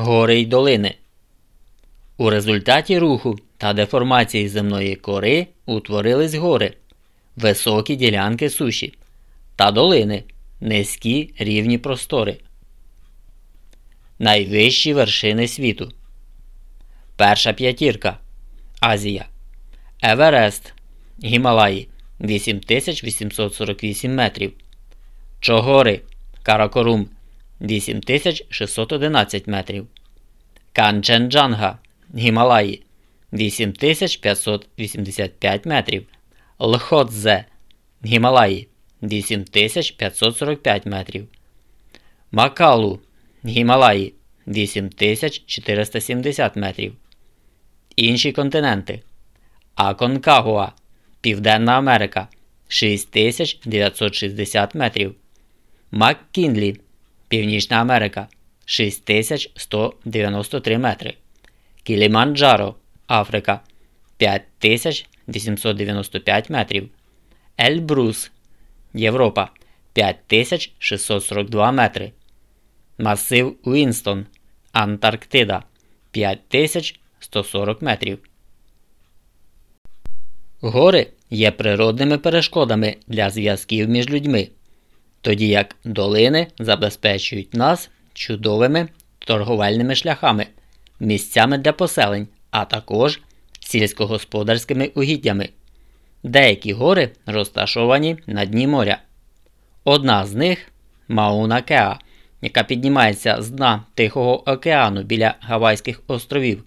Гори й долини. У результаті руху та деформації земної кори утворились гори, високі ділянки суші та долини, низькі рівні простори. Найвищі вершини світу. Перша п'ятірка. Азія. Еверест. Гімалаї 8848 метрів. Чогори. Каракорум 8611 метрів. Канченджанга Гімалаї 8585 метрів. Лходзе Гімалаї 8545 метрів. Макалу Гімалаї 8470 метрів. Інші континенти. Аконкагуа Південна Америка 6960 метрів. Маккінлі Північна Америка 6193 метри. Кіліманджаро Африка 5895 метрів. Ельбрус Європа 5642 метри. Масив Уінстон Антарктида 5140 метрів. Гори є природними перешкодами для зв'язків між людьми, тоді як долини забезпечують нас чудовими торговельними шляхами, місцями для поселень, а також сільськогосподарськими угіддями. Деякі гори розташовані на дні моря. Одна з них Мауна Кеа, яка піднімається з дна Тихого океану біля Гавайських островів,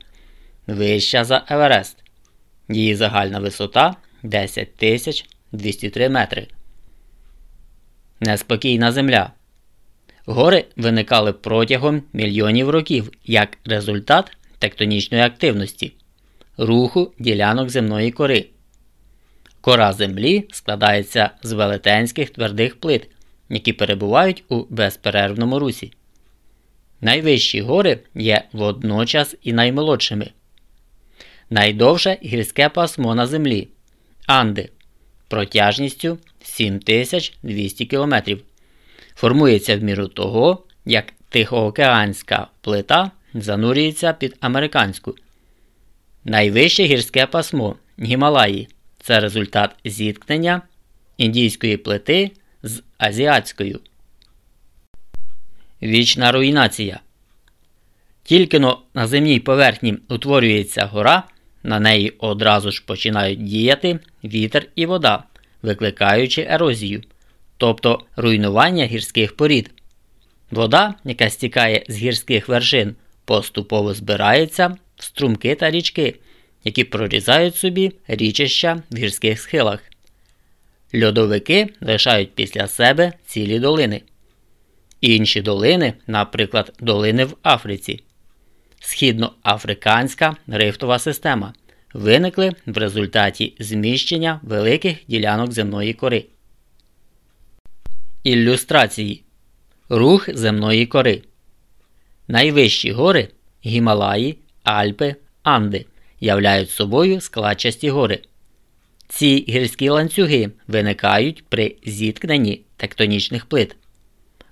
вища за Еверест. Її загальна висота 10 203 метри. Неспокійна земля. Гори виникали протягом мільйонів років як результат тектонічної активності, руху ділянок земної кори. Кора землі складається з велетенських твердих плит, які перебувають у безперервному русі. Найвищі гори є водночас і наймолодшими. Найдовше гірське пасмо на землі Анди протяжністю 7200 км. Формується в міру того, як Тихоокеанська плита занурюється під американську. Найвище гірське пасмо Гімалаї це результат зіткнення індійської плити з азіатською. Вічна руйнація. Тільки но на земній поверхні утворюється гора, на неї одразу ж починають діяти вітер і вода, викликаючи ерозію, тобто руйнування гірських порід. Вода, яка стікає з гірських вершин, поступово збирається в струмки та річки, які прорізають собі річища в гірських схилах. Льодовики лишають після себе цілі долини. Інші долини, наприклад, долини в Африці. Східноафриканська рифтова система виникли в результаті зміщення великих ділянок земної кори. Ілюстрації Рух земної кори. Найвищі гори Гімалаї, Альпи, Анди являють собою складчасті гори. Ці гірські ланцюги виникають при зіткненні тектонічних плит.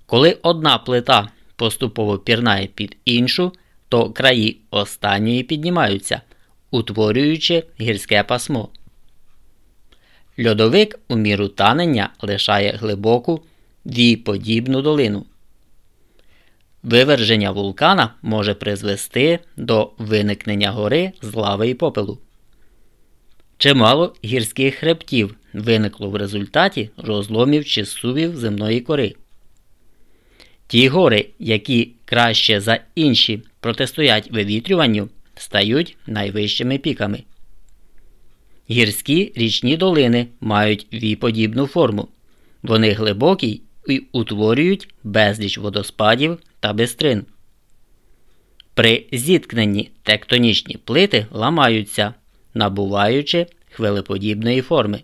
Коли одна плита поступово пірнає під іншу, то краї останньої піднімаються, утворюючи гірське пасмо. Льодовик у міру танення лишає глибоку віподібну долину. Виверження вулкана може призвести до виникнення гори з лави і попелу. Чимало гірських хребтів виникло в результаті розломів чи сувів земної кори. Ті гори, які краще за інші протистоять вивітрюванню, стають найвищими піками. Гірські річні долини мають віподібну форму. Вони глибокі і утворюють безліч водоспадів та бистрин. При зіткненні тектонічні плити ламаються, набуваючи хвилеподібної форми.